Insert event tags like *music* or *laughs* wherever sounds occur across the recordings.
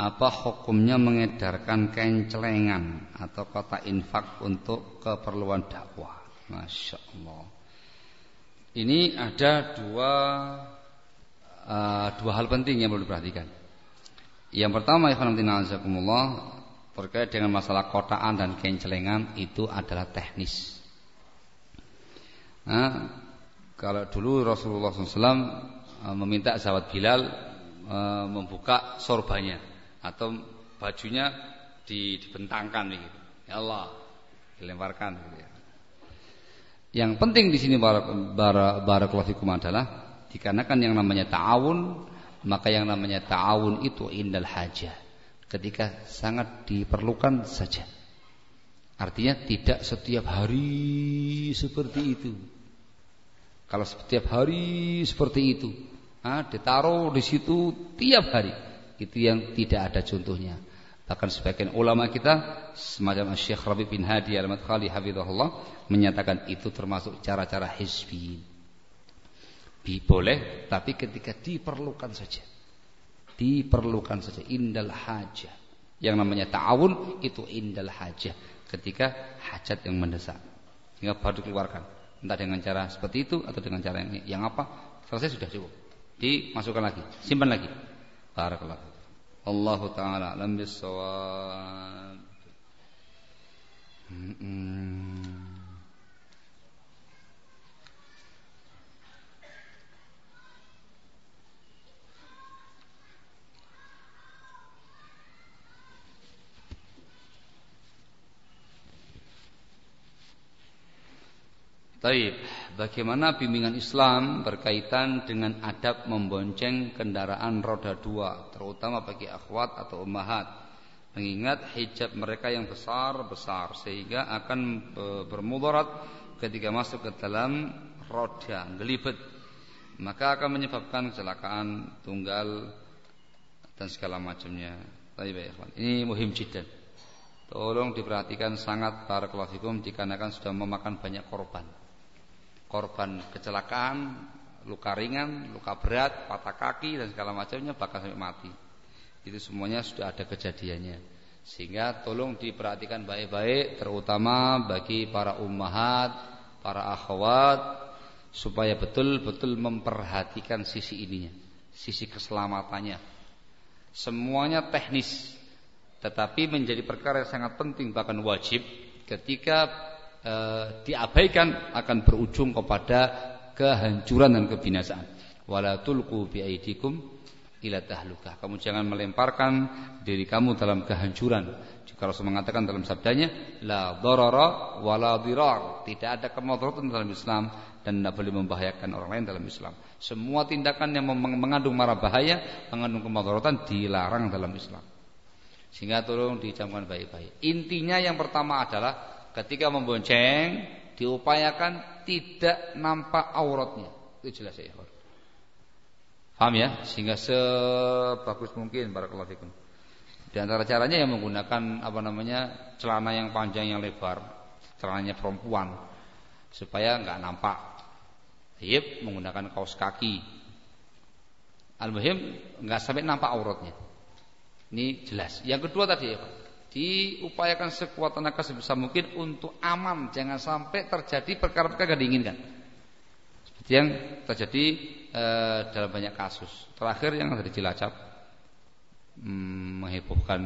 apa hukumnya mengedarkan kencelengan atau kota infak untuk keperluan dakwah? Masya Allah. Ini ada dua uh, dua hal penting yang perlu diperhatikan. Yang pertama, Ikhwanuddin terkait dengan masalah kotaan dan kencelengan itu adalah teknis. Nah, kalau dulu Rasulullah SAW uh, meminta sahabat Bilal uh, membuka sorbannya atau bajunya dibentangkan begitu. Ya Allah, dilemparkan gitu ya. Yang penting di sini barakallahu fikum adalah dikarenakan yang namanya ta'awun, maka yang namanya ta'awun itu indal hajah. Ketika sangat diperlukan saja. Artinya tidak setiap hari seperti itu. Kalau setiap hari seperti itu, ah, ditaruh di situ tiap hari, itu yang tidak ada contohnya. Bahkan sebagian ulama kita semacam Syekh Rabi bin Hadi al-Madkhali hafizahullah menyatakan itu termasuk cara-cara hizbi. Boleh tapi ketika diperlukan saja. Diperlukan saja indal hajah. Yang namanya ta'awun itu indal hajah ketika hajat yang mendesak. Hingga baru dikeluarkan. Entah dengan cara seperti itu atau dengan cara yang, yang apa selesai sudah cukup. Dimasukkan lagi, simpan lagi. Barakallahu Allah taala alam bisawab. Taib, bagaimana bimbingan Islam berkaitan dengan adab membonceng kendaraan roda dua, terutama bagi akhwat atau ummahat, mengingat hijab mereka yang besar-besar sehingga akan e, bermudarat ketika masuk ke dalam roda gelibet, maka akan menyebabkan kecelakaan tunggal dan segala macamnya. Ya, ini muhim jidan. Tolong diperhatikan sangat para fikum dikarenakan sudah memakan banyak korban korban kecelakaan, luka ringan, luka berat, patah kaki dan segala macamnya bahkan sampai mati. Itu semuanya sudah ada kejadiannya. Sehingga tolong diperhatikan baik-baik terutama bagi para ummahat, para akhwat supaya betul-betul memperhatikan sisi ininya, sisi keselamatannya. Semuanya teknis tetapi menjadi perkara yang sangat penting bahkan wajib ketika e, diabaikan akan berujung kepada kehancuran dan kebinasaan. Wala tulqu biaidikum ila tahlukah. Kamu jangan melemparkan diri kamu dalam kehancuran. Jika Rasul mengatakan dalam sabdanya, la darara wala dirar. Tidak ada kemudaratan dalam Islam dan tidak boleh membahayakan orang lain dalam Islam. Semua tindakan yang mengandung marah bahaya, mengandung kemudaratan dilarang dalam Islam. Sehingga tolong dicamkan baik-baik. Intinya yang pertama adalah ketika membonceng diupayakan tidak nampak auratnya. Itu jelas ya. Paham ya? Sehingga sebagus mungkin barakallahu fikum. Di antara caranya yang menggunakan apa namanya? celana yang panjang yang lebar, celananya perempuan supaya nggak nampak. Yep, menggunakan kaos kaki. Al-muhim nggak sampai nampak auratnya. Ini jelas. Yang kedua tadi ya, Pak diupayakan sekuat tenaga sebisa mungkin untuk aman. Jangan sampai terjadi perkara-perkara yang diinginkan. Seperti yang terjadi e, dalam banyak kasus. Terakhir yang dari Cilacap hmm, menghebohkan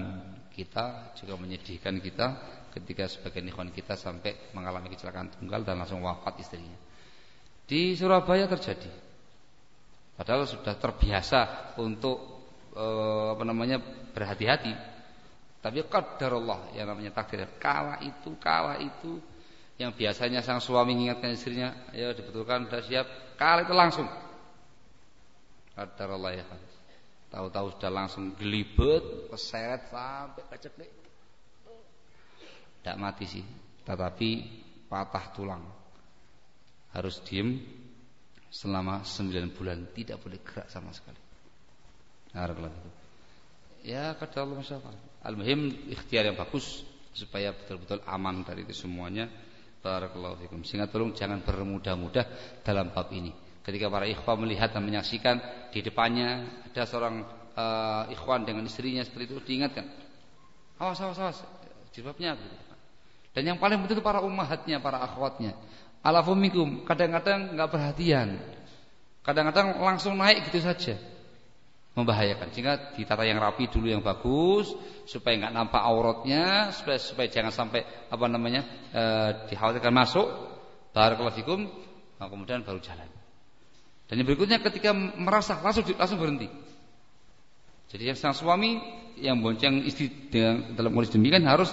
kita juga menyedihkan kita ketika sebagian ikhwan kita sampai mengalami kecelakaan tunggal dan langsung wafat istrinya. Di Surabaya terjadi. Padahal sudah terbiasa untuk e, apa namanya berhati-hati tapi Allah yang namanya takdir. Kala itu, kala itu yang biasanya sang suami mengingatkan istrinya, ayo dibetulkan sudah siap. Kala itu langsung. Allah ya. Tahu-tahu sudah langsung gelibet, keseret sampai keceklik. Tidak mati sih, tetapi patah tulang. Harus diem selama 9 bulan, tidak boleh gerak sama sekali. Nah, Ya, kata Allah masyaallah. Al-muhim ikhtiar yang bagus supaya betul-betul aman dari itu semuanya. Barakallahu fikum. Sehingga tolong jangan bermudah-mudah dalam bab ini. Ketika para ikhwah melihat dan menyaksikan di depannya ada seorang uh, ikhwan dengan istrinya seperti itu diingatkan. Awas awas awas jilbabnya. Dan yang paling penting itu para ummahatnya, para akhwatnya. Alafumikum kadang-kadang nggak perhatian. Kadang-kadang langsung naik gitu saja. Membahayakan. Sehingga ditata yang rapi dulu yang bagus supaya nggak nampak auratnya, supaya supaya jangan sampai apa namanya? E, dikhawatirkan masuk. Barakallahu fikum, nah, kemudian baru jalan. Dan yang berikutnya ketika merasa langsung langsung berhenti. Jadi yang sang suami yang bonceng istri dengan, dalam kondisi demikian harus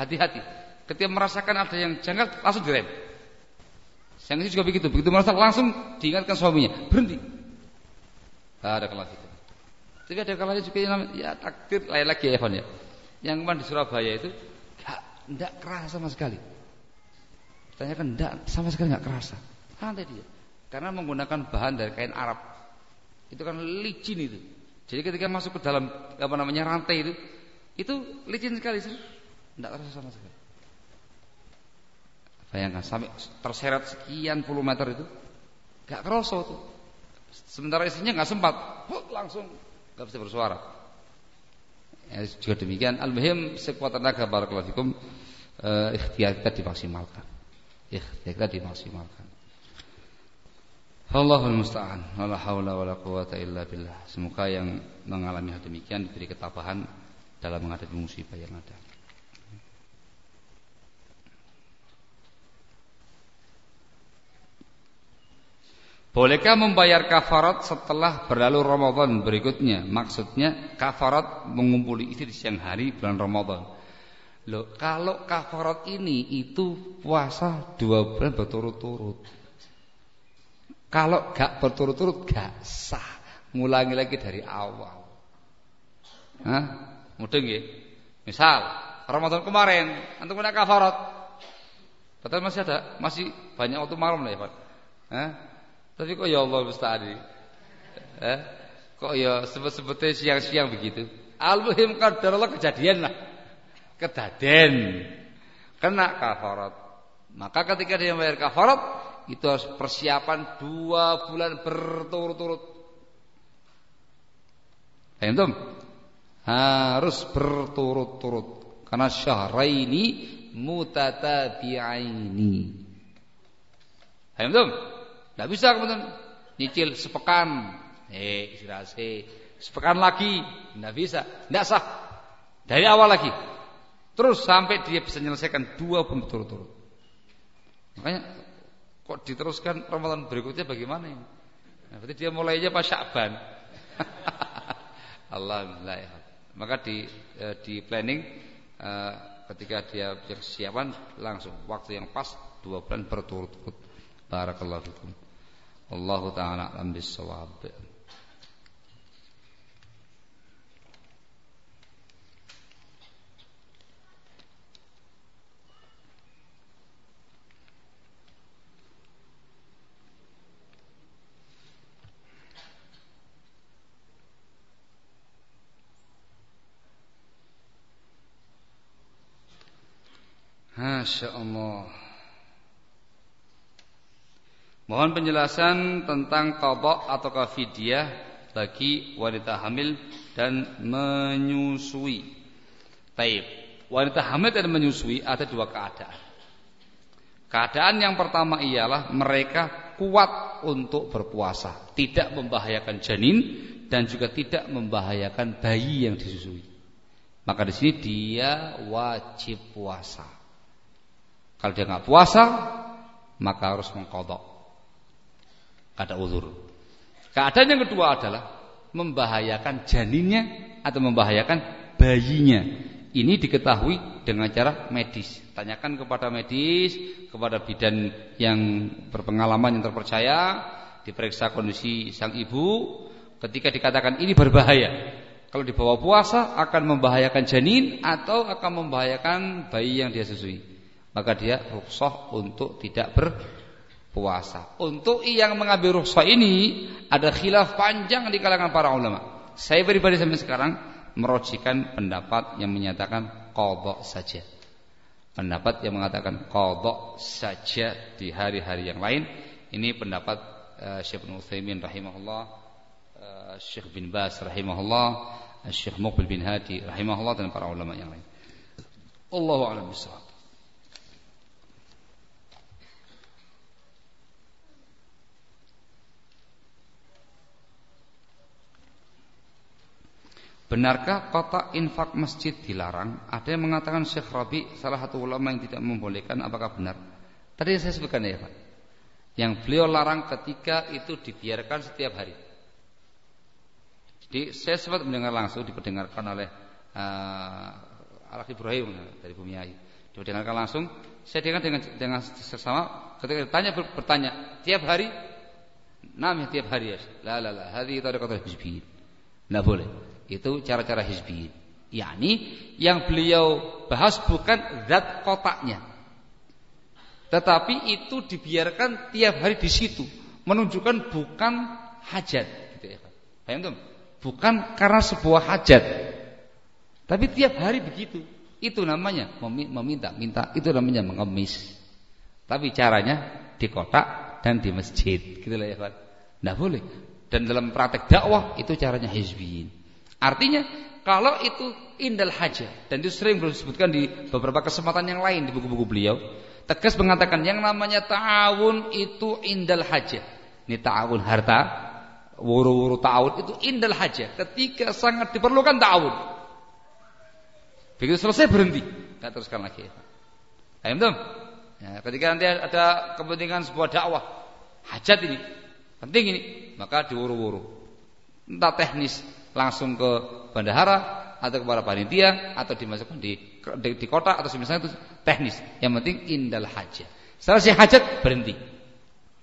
hati-hati. Ketika merasakan ada yang janggal langsung direm. Yang ini juga begitu, begitu merasa langsung diingatkan suaminya, berhenti. ada kelas Tapi ada kalanya juga yang ya takdir lain lagi ya Evan ya. Yang kemarin di Surabaya itu gak, enggak keras sama sekali. Tanyakan enggak sama sekali enggak kerasa. Santai dia. Karena menggunakan bahan dari kain Arab. Itu kan licin itu. Jadi ketika masuk ke dalam apa namanya rantai itu, itu licin sekali, enggak terasa sama sekali. Bayangkan sampai terseret sekian puluh meter itu, enggak kerasa tuh. Sementara istrinya enggak sempat, langsung enggak bisa bersuara. Ya, juga demikian. Al-muhim sekuat tenaga barakallahu fikum eh, ikhtiar kita dimaksimalkan. Ikhtiar kita dimaksimalkan. Allahul musta'an. Wala haula wala quwata illa billah. Semoga yang mengalami hal demikian diberi ketabahan dalam menghadapi musibah yang ada. Bolehkah membayar kafarat setelah berlalu Ramadan berikutnya? Maksudnya kafarat mengumpuli istri di siang hari bulan Ramadan. Loh, kalau kafarat ini itu puasa dua bulan berturut-turut. Kalau gak berturut-turut gak sah. Ngulangi lagi dari awal. Hah? Mudeng ya? Misal Ramadan kemarin antum kena kafarat. Padahal masih ada, masih banyak waktu malam lah ya, Pak. Hah? Tapi kok ya Allah musta'an Eh? Kok ya sebut-sebutnya siang-siang begitu? Al-muhim Allah kejadian lah. Kedaden. Kena kafarat. Maka ketika dia membayar kafarat, itu harus persiapan dua bulan berturut-turut. Paham Harus berturut-turut karena syahraini mutatabi'aini. Paham? Tidak bisa kemudian nyicil sepekan, eh istirahat sepekan lagi, tidak bisa, tidak sah. Dari awal lagi, terus sampai dia bisa menyelesaikan dua berturut-turut. Makanya Kok diteruskan Ramadan berikutnya bagaimana ini? Nah, berarti dia mulainya pas Sya'ban. *laughs* Alhamdulillah. Ya. Maka di eh, di planning eh, ketika dia persiapan langsung waktu yang pas dua bulan berturut-turut. Barakallahu fikum. Allahu taala alam bisawab. Masya Allah Mohon penjelasan tentang kodok atau kafidiah bagi wanita hamil dan menyusui. Taib. Wanita hamil dan menyusui ada dua keadaan. Keadaan yang pertama ialah mereka kuat untuk berpuasa, tidak membahayakan janin dan juga tidak membahayakan bayi yang disusui. Maka di sini dia wajib puasa. Kalau dia nggak puasa, maka harus mengkodok. Ada uzur. Keadaan yang kedua adalah membahayakan janinnya atau membahayakan bayinya. Ini diketahui dengan cara medis. Tanyakan kepada medis, kepada bidan yang berpengalaman yang terpercaya, diperiksa kondisi sang ibu. Ketika dikatakan ini berbahaya, kalau dibawa puasa akan membahayakan janin atau akan membahayakan bayi yang dia susui maka dia rukhsah untuk tidak berpuasa. Untuk yang mengambil rukhsah ini ada khilaf panjang di kalangan para ulama. Saya pribadi sampai sekarang merojikan pendapat yang menyatakan qadha saja. Pendapat yang mengatakan qadha saja di hari-hari yang lain ini pendapat uh, Syekh Ibnu Utsaimin rahimahullah uh, Syekh bin Bas rahimahullah, Syekh Muqbil bin Hadi rahimahullah dan para ulama yang lain. Allahu a'lam bishawab. Benarkah kotak infak masjid dilarang? Ada yang mengatakan Syekh Rabi salah satu ulama yang tidak membolehkan. Apakah benar? Tadi saya sebutkan ya Pak. Yang beliau larang ketika itu dibiarkan setiap hari. Jadi saya sempat mendengar langsung diperdengarkan oleh uh, Al Ibrahim dari Bumi Ayu. Diperdengarkan langsung. Saya dengar dengan dengan sesama ketika ditanya bertanya tiap hari. Namanya tiap hari ya. La la la. Hadi kata hizbiyin. Tidak boleh. Itu cara-cara hizbi. yakni yang beliau bahas bukan zat kotaknya. Tetapi itu dibiarkan tiap hari di situ, menunjukkan bukan hajat gitu ya. Bukan karena sebuah hajat. Tapi tiap hari begitu. Itu namanya meminta, minta. Itu namanya mengemis. Tapi caranya di kotak dan di masjid, gitu lah ya, Pak. Tidak boleh. Dan dalam praktek dakwah itu caranya hizbiyin. Artinya kalau itu indal haja dan itu sering disebutkan di beberapa kesempatan yang lain di buku-buku beliau, tegas mengatakan yang namanya ta'awun itu indal haja. Ini ta'awun harta, wuru-wuru ta'awun itu indal haja. Ketika sangat diperlukan ta'awun. Begitu selesai berhenti, tidak teruskan lagi. Ayo tuh. Ya, ketika nanti ada kepentingan sebuah dakwah, hajat ini, penting ini, maka diwuru-wuru. Entah teknis, langsung ke bendahara atau kepada panitia atau dimasukkan di di, di kota atau misalnya itu teknis. Yang penting indal hajat. Selesai hajat berhenti.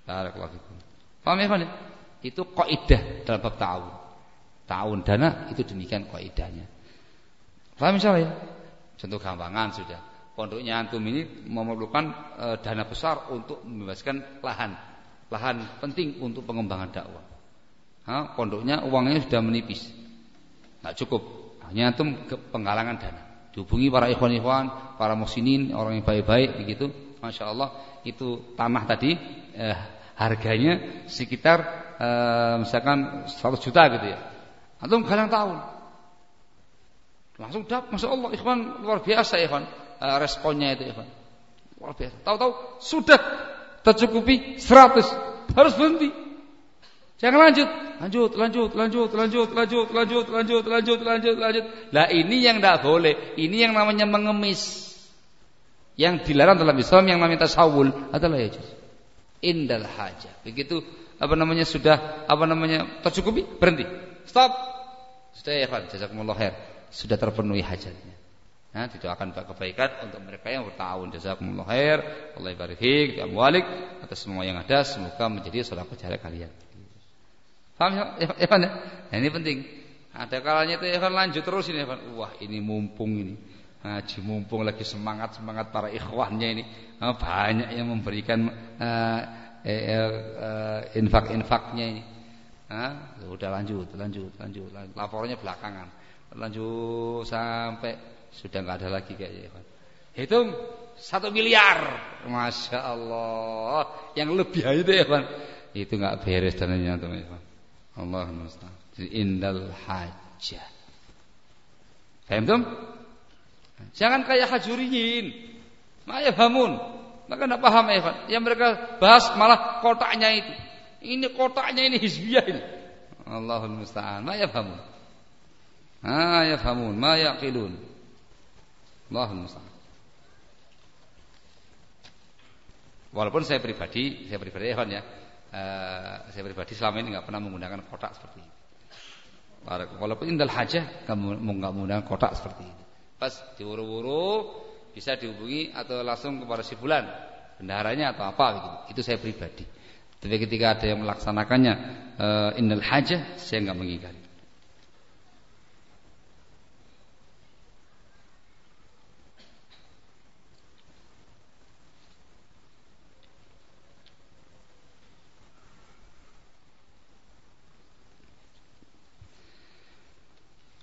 Barakallahu fikum. Paham ya? Itu kaidah dalam bab ta'awun. Ta'awun dana itu demikian kaidahnya. Paham insyaallah ya? Contoh gampangan sudah. Pondoknya antum ini memerlukan e, dana besar untuk membebaskan lahan. Lahan penting untuk pengembangan dakwah ha, pondoknya uangnya sudah menipis. Tidak cukup. Hanya itu penggalangan dana. Dihubungi para ikhwan-ikhwan, para muhsinin, orang yang baik-baik begitu. Masya Allah itu tanah tadi eh, harganya sekitar eh, misalkan 100 juta gitu ya. Antum galang tahun. Langsung dap, Masya Allah ikhwan luar biasa ikhwan eh, responnya itu ikhwan. Luar biasa. Tahu-tahu sudah tercukupi 100 harus berhenti. Jangan lanjut, lanjut, lanjut, lanjut, lanjut, lanjut, lanjut, lanjut, lanjut, lanjut, lanjut. Lah ini yang tidak boleh. Ini yang namanya mengemis. Yang dilarang dalam Islam yang namanya tasawul adalah ya Indal haja. Begitu apa namanya sudah apa namanya tercukupi berhenti. Stop. Sudah ya kan, jazakumullah khair. Sudah terpenuhi hajatnya. Nah, didoakan kebaikan untuk mereka yang bertahun jazakumullah khair. Allah barik fik, amwalik atas semua yang ada semoga menjadi sedekah jariah kalian. Paham ya, Evan ya? Nah, ini penting. Ada kalanya itu Evan lanjut terus ini Evan. Wah ini mumpung ini. Ngaji mumpung lagi semangat semangat para ikhwannya ini. Nah, banyak yang memberikan uh, eh, uh, infak-infaknya ini. Nah, udah lanjut, lanjut, lanjut, lanjut. Lapornya belakangan. Lanjut sampai sudah nggak ada lagi kayaknya Evan. Hitung satu miliar, masya Allah. Yang lebih itu Evan. Itu nggak beres dananya teman-teman. Allah musta'an. Indal hajah. Paham Jangan kayak hajuriyin. Maya hamun. Maka tidak paham ya, Yang mereka bahas malah kotaknya itu. Ini kotaknya ini hizbiyah ini. Allahul musta'an. Ma yafhamun. Ma yafhamun, ma yaqilun. Allahul musta'an. Walaupun saya pribadi, saya pribadi ya, ya uh, saya pribadi selama ini nggak pernah menggunakan kotak seperti ini. Walaupun indal hajah kamu nggak menggunakan kotak seperti ini. Pas diuru-uru bisa dihubungi atau langsung kepada si bulan bendaharanya atau apa gitu. Itu saya pribadi. Tapi ketika ada yang melaksanakannya uh, indal hajah saya nggak mengingkari.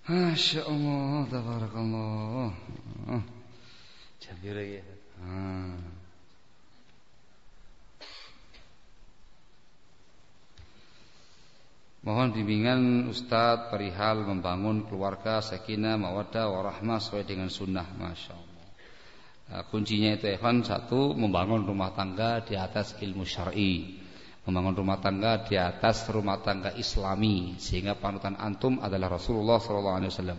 Masya Allah, tabarakallah. Jambi lagi. Ah. Mohon bimbingan Ustadz perihal membangun keluarga sakinah, mawaddah, warahmah sesuai dengan sunnah. Masya Allah. Nah, kuncinya itu Evan satu membangun rumah tangga di atas ilmu syar'i, membangun rumah tangga di atas rumah tangga Islami sehingga panutan antum adalah Rasulullah SAW.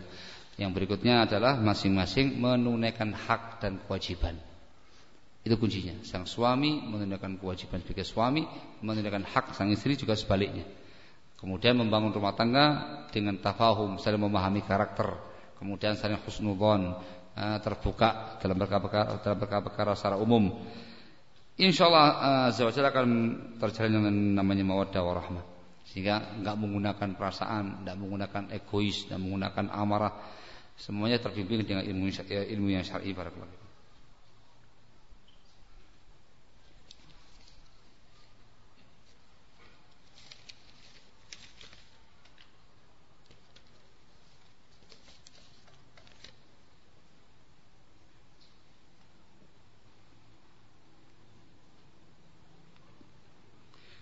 Yang berikutnya adalah masing-masing menunaikan hak dan kewajiban. Itu kuncinya. Sang suami menunaikan kewajiban sebagai suami, menunaikan hak sang istri juga sebaliknya. Kemudian membangun rumah tangga dengan tafahum, saling memahami karakter, kemudian saling husnudzon, eh, terbuka dalam perkara-perkara secara umum. Insyaallah uh, Azza akan terjalin dengan namanya mawaddah warahmah. Sehingga enggak menggunakan perasaan, enggak menggunakan egois, enggak menggunakan amarah. Semuanya terbimbing dengan ilmu ilmu yang syar'i barakallahu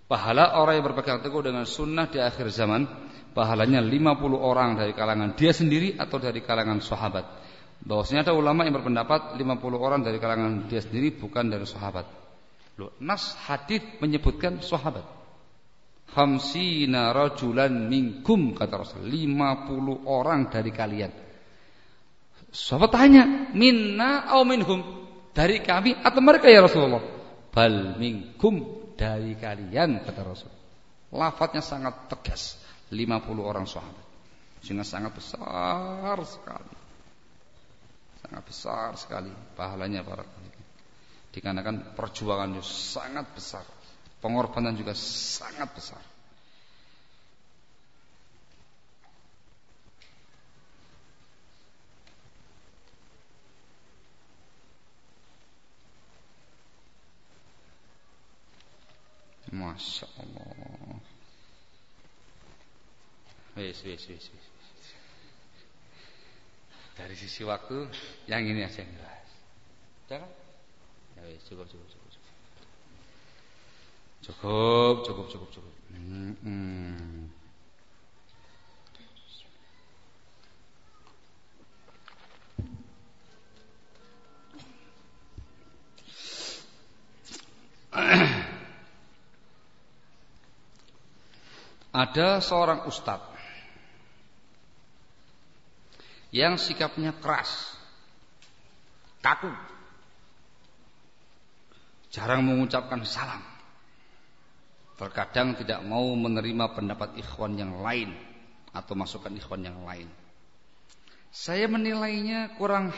Pahala orang yang berpegang teguh dengan sunnah di akhir zaman Pahalanya 50 orang dari kalangan dia sendiri atau dari kalangan sahabat. Bahwasanya ada ulama yang berpendapat 50 orang dari kalangan dia sendiri bukan dari sahabat. Loh, Nas hadis menyebutkan sahabat. Hamsina rajulan minkum kata Rasul. 50 orang dari kalian. Sahabat tanya Minna au minhum? Dari kami atau mereka ya Rasulullah? Bal minkum dari kalian kata Rasul. Lafadznya sangat tegas. 50 orang sahabat. Sehingga sangat besar sekali. Sangat besar sekali pahalanya para Dikarenakan perjuangan itu sangat besar. Pengorbanan juga sangat besar. Masya Allah. Wis, wis, wis, wis. Dari sisi waktu yang ini aja yang jelas. Jangan. Ya wis, cukup, cukup, cukup. Cukup, cukup, cukup, cukup. Hmm, Ada seorang ustadz yang sikapnya keras, kaku, jarang mengucapkan salam. Terkadang tidak mau menerima pendapat ikhwan yang lain atau masukan ikhwan yang lain. Saya menilainya kurang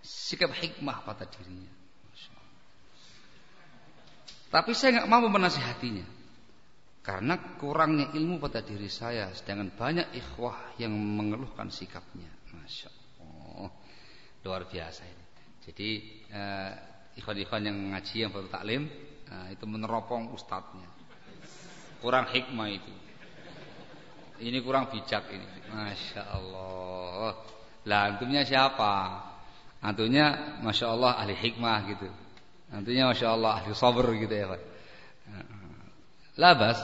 sikap hikmah pada dirinya. Tapi saya nggak mau menasihatinya. Karena kurangnya ilmu pada diri saya Sedangkan banyak ikhwah yang mengeluhkan sikapnya. Masya Allah. Luar biasa ini. Jadi eh, ikhwan-ikhwan yang ngaji yang baru taklim eh, Itu meneropong ustadznya. Kurang hikmah itu. Ini kurang bijak ini. Masya Allah. Lah antumnya siapa? Antumnya Masya Allah ahli hikmah gitu. Antumnya Masya Allah ahli sabar gitu ya Pak Labas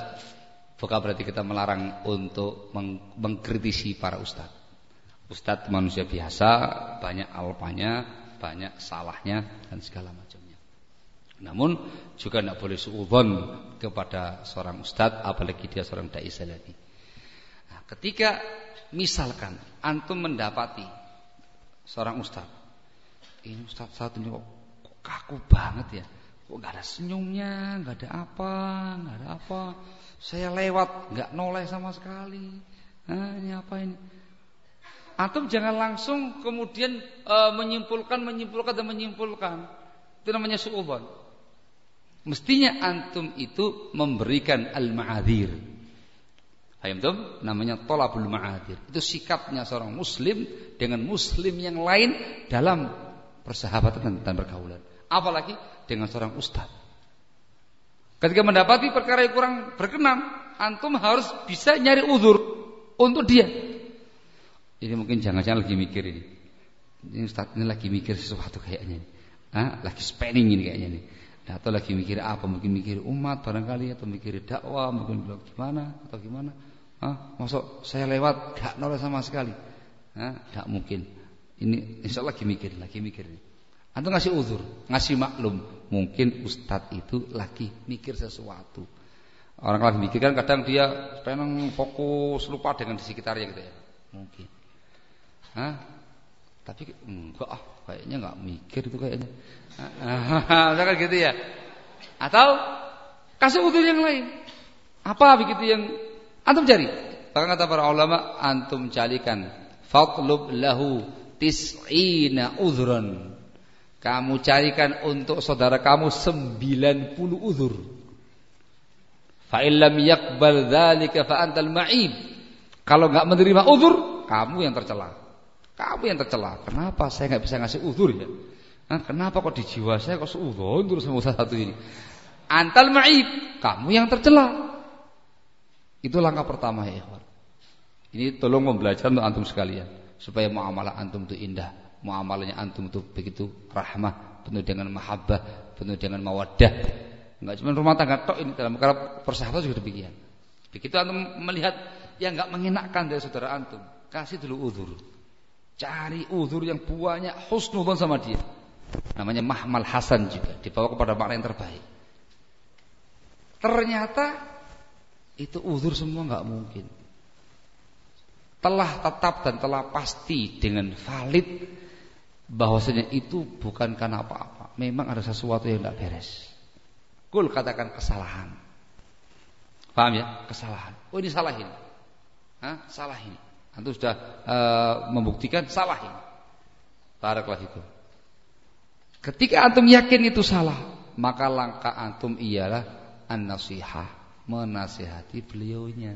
bukan berarti kita melarang untuk meng mengkritisi para ustadz. Ustadz manusia biasa, banyak alpanya, banyak salahnya dan segala macamnya. Namun juga tidak boleh suudzon kepada seorang ustadz apalagi dia seorang dai salafi. Nah, ketika misalkan antum mendapati seorang ustadz, ini ustadz saat ini kok kaku banget ya Kok gak ada senyumnya, gak ada apa, gak ada apa. Saya lewat, gak noleh sama sekali. Nah, ini apa ini? Antum jangan langsung kemudian e, menyimpulkan, menyimpulkan dan menyimpulkan. Itu namanya suuban. Mestinya antum itu memberikan al-ma'adhir. Paham tuh? Namanya tolabul ma'adhir. Itu sikapnya seorang muslim dengan muslim yang lain dalam persahabatan dan pergaulan. Apalagi dengan seorang ustaz. Ketika mendapati perkara yang kurang berkenan, antum harus bisa nyari uzur untuk dia. Ini mungkin jangan-jangan lagi mikir ini. Ini ustaz ini lagi mikir sesuatu kayaknya. Ah, lagi spending ini kayaknya nih. Atau lagi mikir apa? Mungkin mikir umat barangkali atau mikir dakwah, mungkin bilang gimana atau gimana. Ah, masuk saya lewat gak noleh sama sekali. Ah, gak mungkin. Ini insya Allah lagi mikir, lagi mikir. Antum ngasih uzur, ngasih maklum. Mungkin ustadz itu lagi mikir sesuatu. Orang lagi mikir kan kadang dia pengen fokus lupa dengan di sekitarnya gitu ya. Mungkin. Hah? Tapi enggak ah, kayaknya enggak mikir itu kayaknya. *laughs* Misalkan gitu ya. Atau kasih uzur yang lain. Apa begitu yang antum cari? Bahkan kata para ulama, antum carikan fatlub lahu tis'ina uzran. Kamu carikan untuk saudara kamu 90 uzur. Fa illam yaqbal dzalika fa antal ma'ib. Kalau enggak menerima uzur, kamu yang tercela. Kamu yang tercela. Kenapa saya enggak bisa ngasih uzur ya? Nah, kenapa kok di jiwa saya kok seudon terus sama satu ini? Antal ma'ib, kamu yang tercela. Itu langkah pertama ya. Ini tolong membelajar untuk antum sekalian supaya muamalah antum itu indah, muamalahnya antum itu begitu rahmah, penuh dengan mahabbah, penuh dengan mawaddah. Enggak cuma rumah tangga tok ini dalam perkara persahabatan juga demikian. Begitu antum melihat yang enggak mengenakkan dari saudara antum, kasih dulu uzur. Cari uzur yang buahnya husnudzon sama dia. Namanya mahmal hasan juga, dibawa kepada makna yang terbaik. Ternyata itu uzur semua nggak mungkin. Telah tetap dan telah pasti dengan valid bahwasanya itu bukan karena apa-apa. Memang ada sesuatu yang tidak beres. Kul katakan kesalahan. Paham ya? Kesalahan. Oh ini salah ini. Hah? Salah ini. Antum sudah uh, membuktikan salah ini. Barakallah itu. Ketika antum yakin itu salah, maka langkah antum ialah an-nasihah menasihati beliaunya.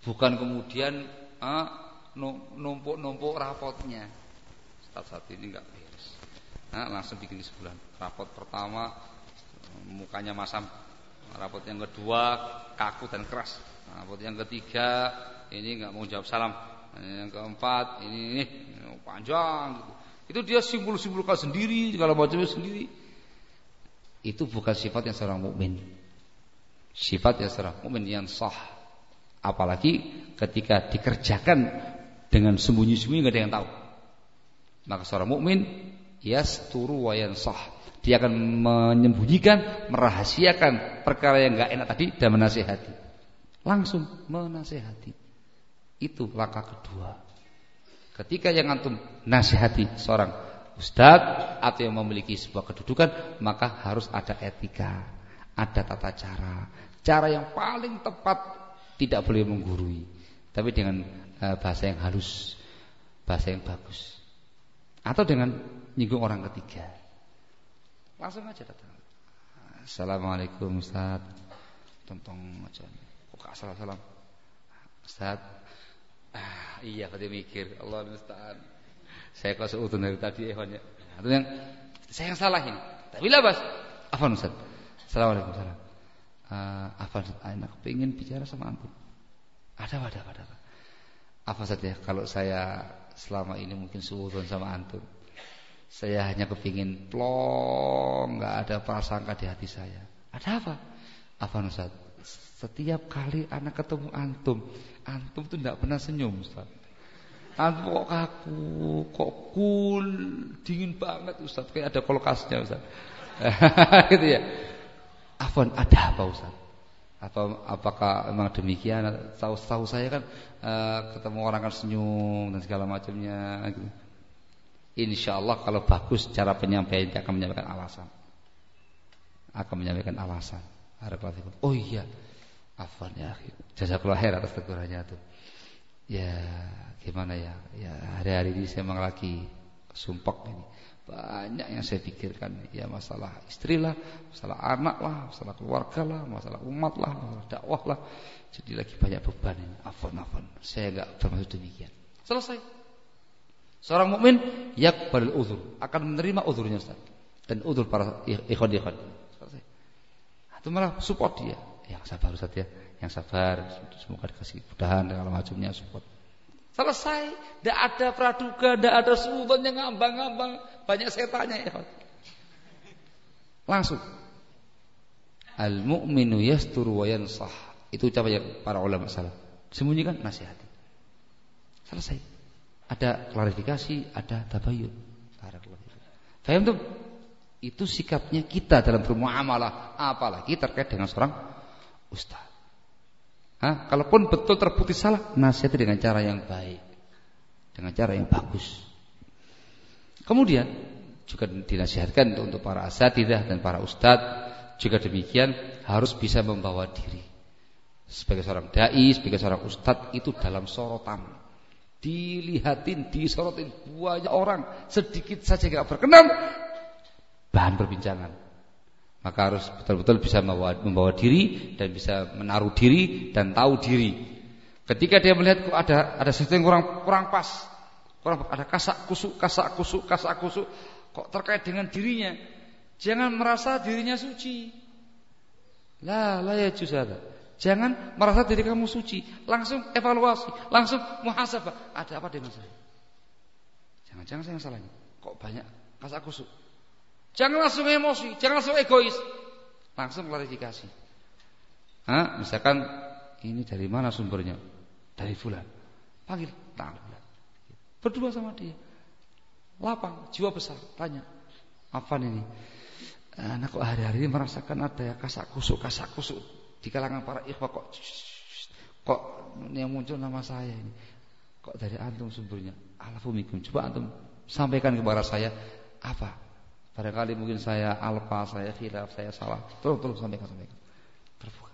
Bukan kemudian ah, numpuk-numpuk rapotnya. Ustaz saat ini enggak beres. Nah, langsung bikin sebulan. Rapot pertama mukanya masam. Rapot yang kedua kaku dan keras. Rapot yang ketiga ini enggak mau jawab salam. Yang keempat ini, ini panjang gitu. Itu dia simbol-simbolkan sendiri, kalau macamnya sendiri. Itu bukan sifat yang seorang mukmin sifat ya seorang mukmin yang sah. Apalagi ketika dikerjakan dengan sembunyi-sembunyi nggak ada yang tahu. Maka seorang mukmin yasturu wa sah. Dia akan menyembunyikan, merahasiakan perkara yang nggak enak tadi dan menasihati. Langsung menasihati. Itu langkah kedua. Ketika yang antum nasihati seorang ustadz atau yang memiliki sebuah kedudukan, maka harus ada etika, ada tata cara. Cara yang paling tepat tidak boleh menggurui, tapi dengan uh, bahasa yang halus, bahasa yang bagus. Atau dengan nyinggung orang ketiga. Langsung aja datang. Assalamualaikum Ustaz. Tontong aja. Kok salam salam. Ustaz. Ah, iya tadi mikir. Allah musta'an. Saya kok seutun dari tadi ya. Itu yang saya yang salah ini. Tapi lah Bas. Apa Ustaz? Assalamualaikum salam. Uh, apa enak pengen bicara sama antum. Ada ada ada. Apa saja kalau saya selama ini mungkin suudon sama antum. Saya hanya kepingin plong, nggak ada prasangka di hati saya. Ada apa? Apa Ustaz? Setiap kali anak ketemu antum, antum tuh nggak pernah senyum, Ustaz. Antum kok kaku, kok cool, dingin banget Ustaz, kayak ada kulkasnya Ustaz. *laughs* gitu ya. Afwan, ada apa Ustaz? Apa apakah memang demikian? Tahu tahu saya kan uh, ketemu orang kan senyum dan segala macamnya gitu. Insya Allah kalau bagus cara penyampaian dia akan menyampaikan alasan. Akan menyampaikan alasan. Oh iya. Afwan ya. Jazakallah khair atas tegurannya itu. Ya, gimana ya? Ya, hari-hari ini saya memang lagi sumpah ini banyak yang saya pikirkan ya masalah istri lah, masalah anak lah, masalah keluarga lah, masalah umat lah, masalah dakwah lah. Jadi lagi banyak beban ini. Afwan afwan. Saya enggak termasuk demikian. Selesai. Seorang mukmin yakbalul uzur, akan menerima uzurnya Ustaz. Dan uzur para ikhwan ikhwan. Selesai. Itu malah support dia. Yang sabar Ustaz ya, yang sabar. Semoga dikasih mudahan dan macamnya support. Selesai. Tidak ada praduga, tidak ada sultan yang ngambang-ngambang. Banyak setannya ya. Langsung. Al-mu'minu yasturu wa yansah. Itu ucapan para ulama salah. Sembunyikan nasihati. Selesai. Ada klarifikasi, ada tabayun. Faham tuh? Itu sikapnya kita dalam bermuamalah, apalagi terkait dengan seorang ustaz. Hah? Kalaupun betul terbukti salah, nasihati dengan cara yang baik. Dengan cara yang bagus. Kemudian juga dinasihatkan untuk para asatidah dan para ustadz juga demikian harus bisa membawa diri sebagai seorang dai, sebagai seorang ustadz itu dalam sorotan dilihatin, disorotin banyak orang sedikit saja gak berkenan bahan perbincangan maka harus betul-betul bisa membawa, diri dan bisa menaruh diri dan tahu diri. Ketika dia melihat kok ada ada sesuatu yang kurang kurang pas kurang ada kasak kusuk kasak kusuk kasak kusuk kok terkait dengan dirinya? Jangan merasa dirinya suci. Lah lah ya jusada jangan merasa diri kamu suci. Langsung evaluasi langsung muhasabah. Ada apa dengan saya jangan-jangan saya yang salahnya kok banyak kasak kusuk Jangan langsung emosi, jangan langsung egois. Langsung klarifikasi. Hah? Misalkan ini dari mana sumbernya? Dari fulan. Panggil, tangan fulan. Berdua sama dia. Lapang, jiwa besar, tanya. Apa ini? Anak kok hari-hari ini merasakan ada ya kasak kusuk, kasak kusuk di kalangan para ikhwah kok kok yang muncul nama saya ini. Kok dari antum sumbernya? Alafumikum. Coba antum sampaikan kepada saya apa Barangkali mungkin saya alpa, saya khilaf, saya salah. Tolong, tolong sampaikan, sampaikan. Terbuka.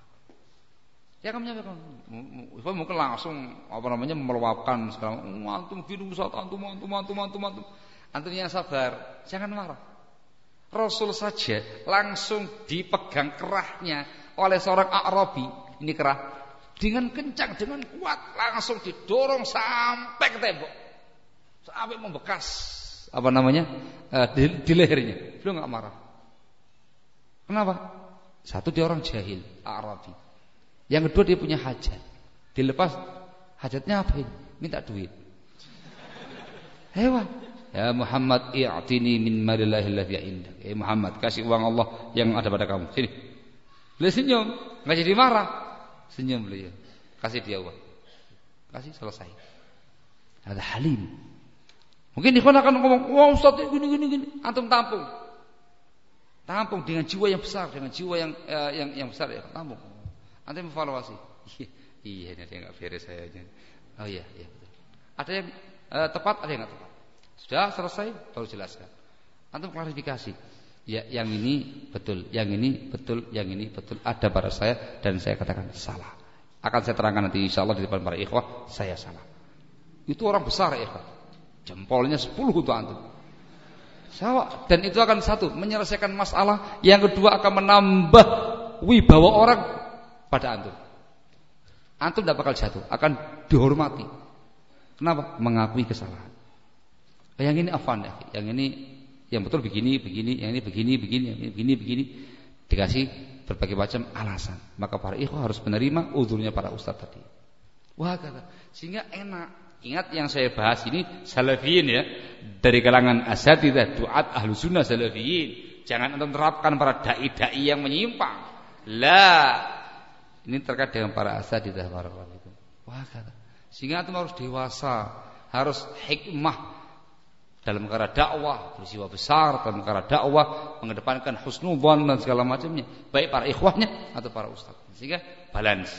Ya kamu menyampaikan. Mungkin langsung apa namanya meluapkan segala. Oh, antum gini Ustaz, antum, antum, antum, antum, antum. Antum yang sabar, jangan marah. Rasul saja langsung dipegang kerahnya oleh seorang Arabi. Ini kerah dengan kencang, dengan kuat, langsung didorong sampai ke tembok, sampai membekas apa namanya uh, di, di lehernya. Beliau nggak marah. Kenapa? Satu dia orang jahil, Arabi. Yang kedua dia punya hajat. Dilepas hajatnya apa ini? Minta duit. Hewan. Ya Muhammad i'tini min malillahi alladhi indak. Ya Muhammad, kasih uang Allah yang ada pada kamu. Sini. Beliau senyum, nggak jadi marah. Senyum beliau. Kasih dia uang. Kasih selesai. Ada halim. Mungkin ikhwan akan ngomong, wah Ustaz gini gini gini, antum tampung. Tampung dengan jiwa yang besar, dengan jiwa yang eh, yang yang besar ya, tampung. Antum evaluasi. *laughs* Iya, ini dia enggak beres saya aja. Oh iya, iya betul. Ada yang eh, tepat, ada yang enggak tepat. Sudah selesai, baru jelaskan. Antum klarifikasi. Ya, yang ini betul, yang ini betul, yang ini betul ada pada saya dan saya katakan salah. Akan saya terangkan nanti insya Allah di depan para ikhwah, saya salah. Itu orang besar ya ikhwah. Jempolnya 10 untuk antum. Sama. Dan itu akan satu, menyelesaikan masalah. Yang kedua akan menambah wibawa orang pada antum. Antum tidak bakal jatuh, akan dihormati. Kenapa? Mengakui kesalahan. Yang ini afan ya, yang ini yang betul begini, begini, yang ini begini, begini, yang ini begini, begini. Dikasih berbagai macam alasan. Maka para ikhwah harus menerima udurnya para ustadz tadi. Wah kata, sehingga enak Ingat yang saya bahas ini salafiyin ya. Dari kalangan asatidah duat ahlu sunnah salafiyin. Jangan antum terapkan para dai-dai yang menyimpang. Lah. Ini terkait dengan para asatidah Wah kata. Sehingga antum harus dewasa, harus hikmah dalam perkara dakwah, berjiwa besar dalam perkara dakwah, mengedepankan husnudzon dan segala macamnya, baik para ikhwahnya atau para ustaz. Sehingga balance.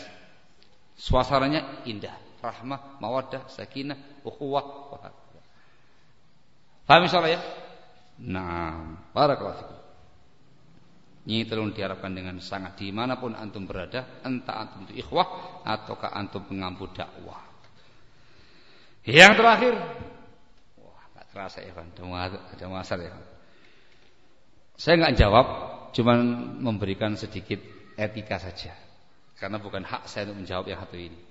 Suasananya indah rahmah, mawaddah, sakinah, ukhuwah. Paham insyaallah ya? Nah, barakallahu fikum. Ini tolong diharapkan dengan sangat di mana pun antum berada, entah antum itu ikhwah ataukah antum pengampu dakwah. Yang terakhir, wah tak terasa ya kan, ada masalah ya. Saya nggak jawab, cuman memberikan sedikit etika saja, karena bukan hak saya untuk menjawab yang satu ini.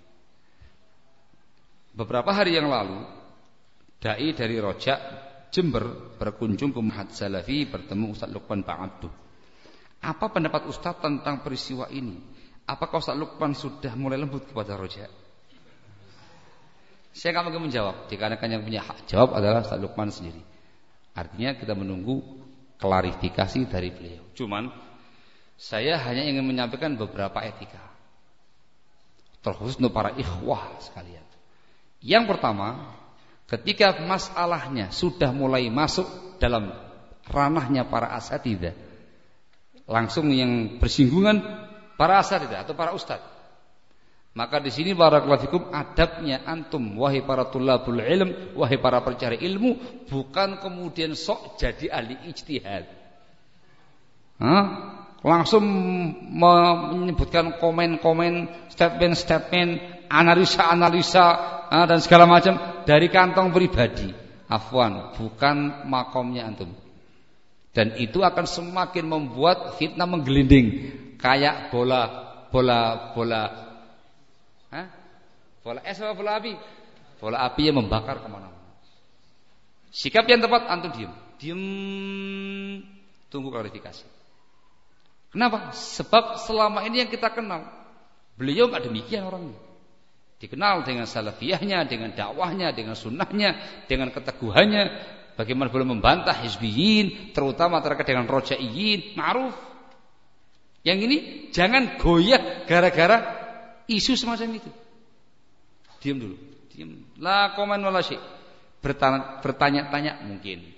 Beberapa hari yang lalu dai dari Rojak Jember berkunjung ke Mahat Salafi bertemu Ustaz Lukman Pak Abdul. Apa pendapat Ustaz tentang peristiwa ini? Apakah Ustaz Lukman sudah mulai lembut kepada Rojak? Saya nggak mungkin menjawab, dikarenakan yang punya hak jawab adalah Ustaz Lukman sendiri. Artinya kita menunggu klarifikasi dari beliau. Cuman saya hanya ingin menyampaikan beberapa etika. Terkhusus untuk para ikhwah sekalian. Yang pertama, ketika masalahnya sudah mulai masuk dalam ranahnya para asatidah, langsung yang bersinggungan para asatidah atau para ustadz. Maka di sini barakallahu fikum adabnya antum wahai para tulabul ilm, wahai para pencari ilmu bukan kemudian sok jadi ahli ijtihad. Hah? Langsung menyebutkan komen-komen, statement-statement, analisa-analisa dan segala macam dari kantong pribadi. Afwan, bukan makomnya antum. Dan itu akan semakin membuat fitnah menggelinding kayak bola bola bola Hah? Bola es atau bola api? Bola api yang membakar ke mana-mana. Sikap yang tepat antum diam. Diam tunggu klarifikasi. Kenapa? Sebab selama ini yang kita kenal beliau nggak demikian orangnya. Dikenal dengan salafiyahnya, dengan dakwahnya, dengan sunnahnya, dengan keteguhannya. Bagaimana beliau membantah hizbiyin, terutama terkait dengan rojaiyin, ma'ruf. Yang ini jangan goyah gara-gara Isu semacam itu. Diam dulu. Diam. La komen wala. Bertanya-tanya mungkin.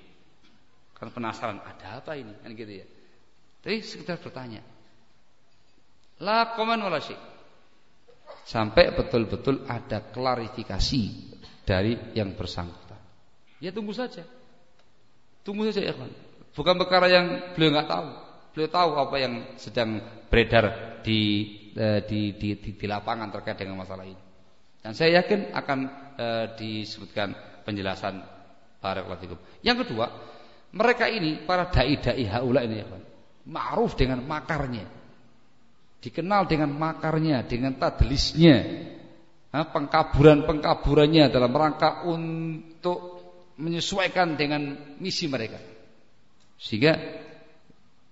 Kan penasaran, ada apa ini? Kan gitu ya. Tapi sekedar bertanya. La komen wala. Sampai betul-betul ada klarifikasi dari yang bersangkutan. Ya tunggu saja. Tunggu saja ya kawan. Bukan perkara yang beliau nggak tahu. Beliau tahu apa yang sedang beredar di Eh, di, di, di, di lapangan terkait dengan masalah ini. Dan saya yakin akan e, disebutkan penjelasan fikum. Yang kedua, mereka ini para dai-dai haula ini ya ma'ruf dengan makarnya. Dikenal dengan makarnya, dengan tadlisnya. Pengkaburan-pengkaburannya dalam rangka untuk menyesuaikan dengan misi mereka. Sehingga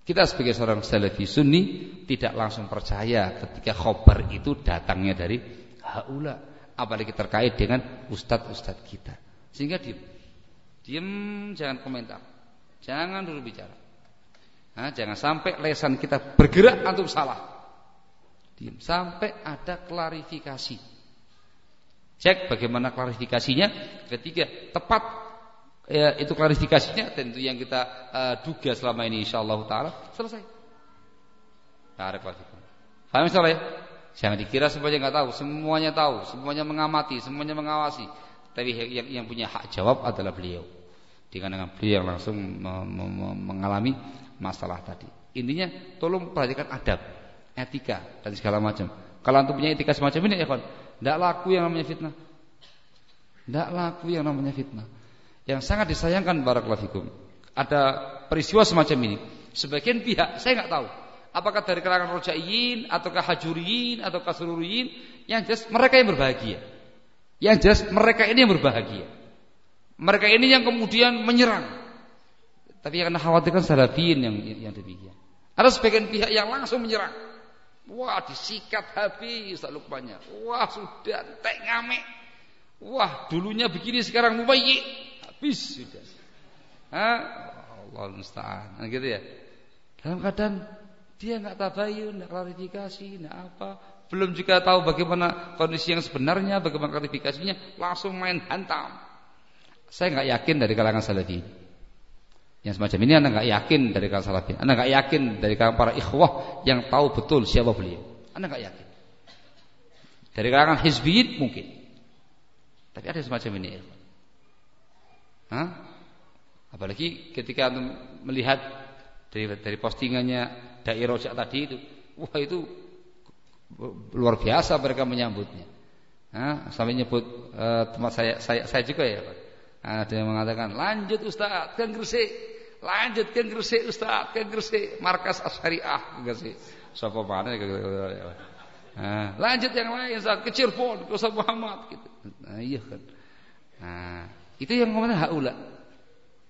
kita sebagai seorang salafi sunni tidak langsung percaya ketika khobar itu datangnya dari haula, apalagi terkait dengan ustadz-ustadz kita. Sehingga diam, diam jangan komentar, jangan dulu bicara. Nah, jangan sampai lesan kita bergerak antum salah. Diam sampai ada klarifikasi. Cek bagaimana klarifikasinya ketika tepat ya, itu klarifikasinya tentu yang kita uh, duga selama ini insyaallah taala selesai. Barakallahu Paham insyaallah ya? Jangan dikira semuanya nggak tahu, semuanya tahu, semuanya mengamati, semuanya mengawasi. Tapi yang, yang punya hak jawab adalah beliau. Dengan beliau yang langsung mengalami masalah tadi. Intinya tolong perhatikan adab, etika dan segala macam. Kalau antum punya etika semacam ini ya kan, tidak laku yang namanya fitnah. Tidak laku yang namanya fitnah. Yang sangat disayangkan barakallahu fikum. Ada peristiwa semacam ini. Sebagian pihak saya nggak tahu. Apakah dari kalangan rojaiyin ataukah hajuriyin ataukah sururiyin yang jelas mereka yang berbahagia. Yang jelas mereka ini yang berbahagia. Mereka ini yang kemudian menyerang. Tapi yang khawatirkan salafiyin yang yang demikian. Ada sebagian pihak yang langsung menyerang. Wah disikat habis tak lukmanya. Wah sudah tek ngamek. Wah dulunya begini sekarang mubayyi habis sudah. Hah? Allah musta'an. Nah, gitu ya. Dalam keadaan dia nggak tabayun, nggak klarifikasi, nggak apa, belum juga tahu bagaimana kondisi yang sebenarnya, bagaimana klarifikasinya, langsung main hantam. Saya nggak yakin dari kalangan salafi. Yang semacam ini anda nggak yakin dari kalangan salafi. Anda nggak yakin dari kalangan para ikhwah yang tahu betul siapa beliau. Anda nggak yakin. Dari kalangan hizbiyin mungkin. Tapi ada semacam ini. Hah? Apalagi ketika antum melihat dari dari postingannya Dai Rojak tadi itu, wah itu luar biasa mereka menyambutnya. Hah? Sampai nyebut uh, tempat saya, saya saya juga ya, Pak. Ada yang mengatakan, "Lanjut Ustaz, kan Gresik. Lanjutkan Gresik Ustaz, kan Gresik. Markas Asyariah Gresik." Sapa mana Nah, lanjut yang lain Ustaz, ke Cirebon, ke Ustaz Muhammad gitu. Nah, iya kan. Nah, itu yang ngomongnya haula.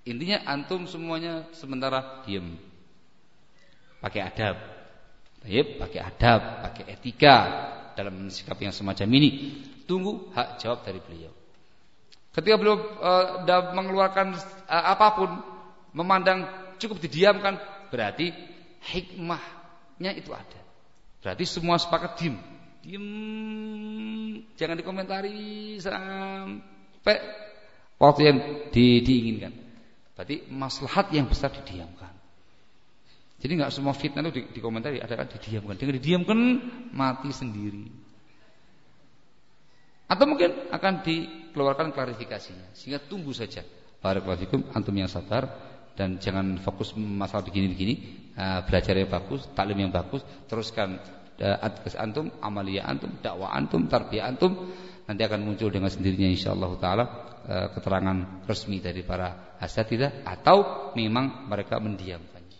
Intinya antum semuanya sementara diam. Pakai adab. Baik, pakai adab, pakai etika dalam sikap yang semacam ini. Tunggu hak jawab dari beliau. Ketika beliau uh, mengeluarkan uh, apa pun, memandang cukup didiamkan, berarti hikmahnya itu ada. Berarti semua sepakat diam. Diem, jangan dikomentari sampai waktu yang di, diinginkan. Berarti maslahat yang besar didiamkan. Jadi nggak semua fitnah itu di, dikomentari, ada kan didiamkan. Dengan didiamkan mati sendiri. Atau mungkin akan dikeluarkan klarifikasinya. Sehingga tunggu saja. Barakallahu antum yang sabar dan jangan fokus masalah begini-begini. Uh, belajar yang bagus, taklim yang bagus, teruskan uh, antum, amalia antum, dakwah antum, tarbiyah antum. Nanti akan muncul dengan sendirinya insyaallah taala uh, keterangan resmi dari para asatidah atau memang mereka mendiamkannya.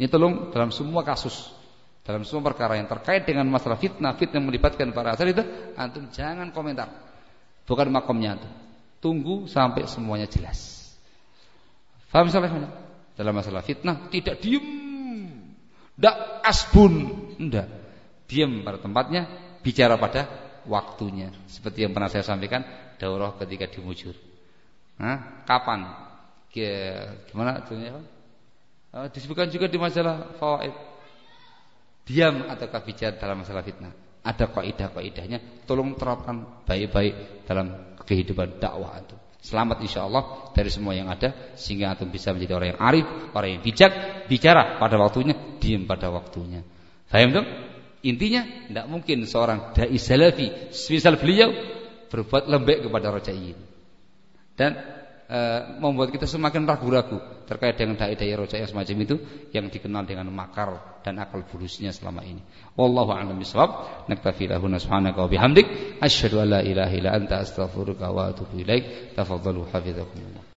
Ini tolong dalam semua kasus dalam semua perkara yang terkait dengan masalah fitnah, fitnah yang melibatkan para asal itu, antum jangan komentar. Bukan makomnya antum. Tunggu sampai semuanya jelas. Faham salah Dalam masalah fitnah tidak diem, tidak asbun, tidak. Diam pada tempatnya, bicara pada waktunya. Seperti yang pernah saya sampaikan, daurah ketika dimujur. Nah, kapan? Gimana? Uh, disebutkan juga di masalah fawaid diam ataukah bicara dalam masalah fitnah. Ada kaidah-kaidahnya, tolong terapkan baik-baik dalam kehidupan dakwah antum. Selamat insya Allah dari semua yang ada sehingga antum bisa menjadi orang yang arif, orang yang bijak, bicara pada waktunya, diam pada waktunya. Faham dong? Intinya tidak mungkin seorang dai salafi semisal beliau berbuat lembek kepada rojain. Dan e, membuat kita semakin ragu-ragu terkait dengan dai-dai roja yang semacam itu yang dikenal dengan makar dan akal bulusnya selama ini. Wallahu a'lam bishawab. Naktafi lahu subhanaka wa bihamdik asyhadu an la ilaha illa anta astaghfiruka wa atubu ilaik. Tafadhalu hafizakumullah.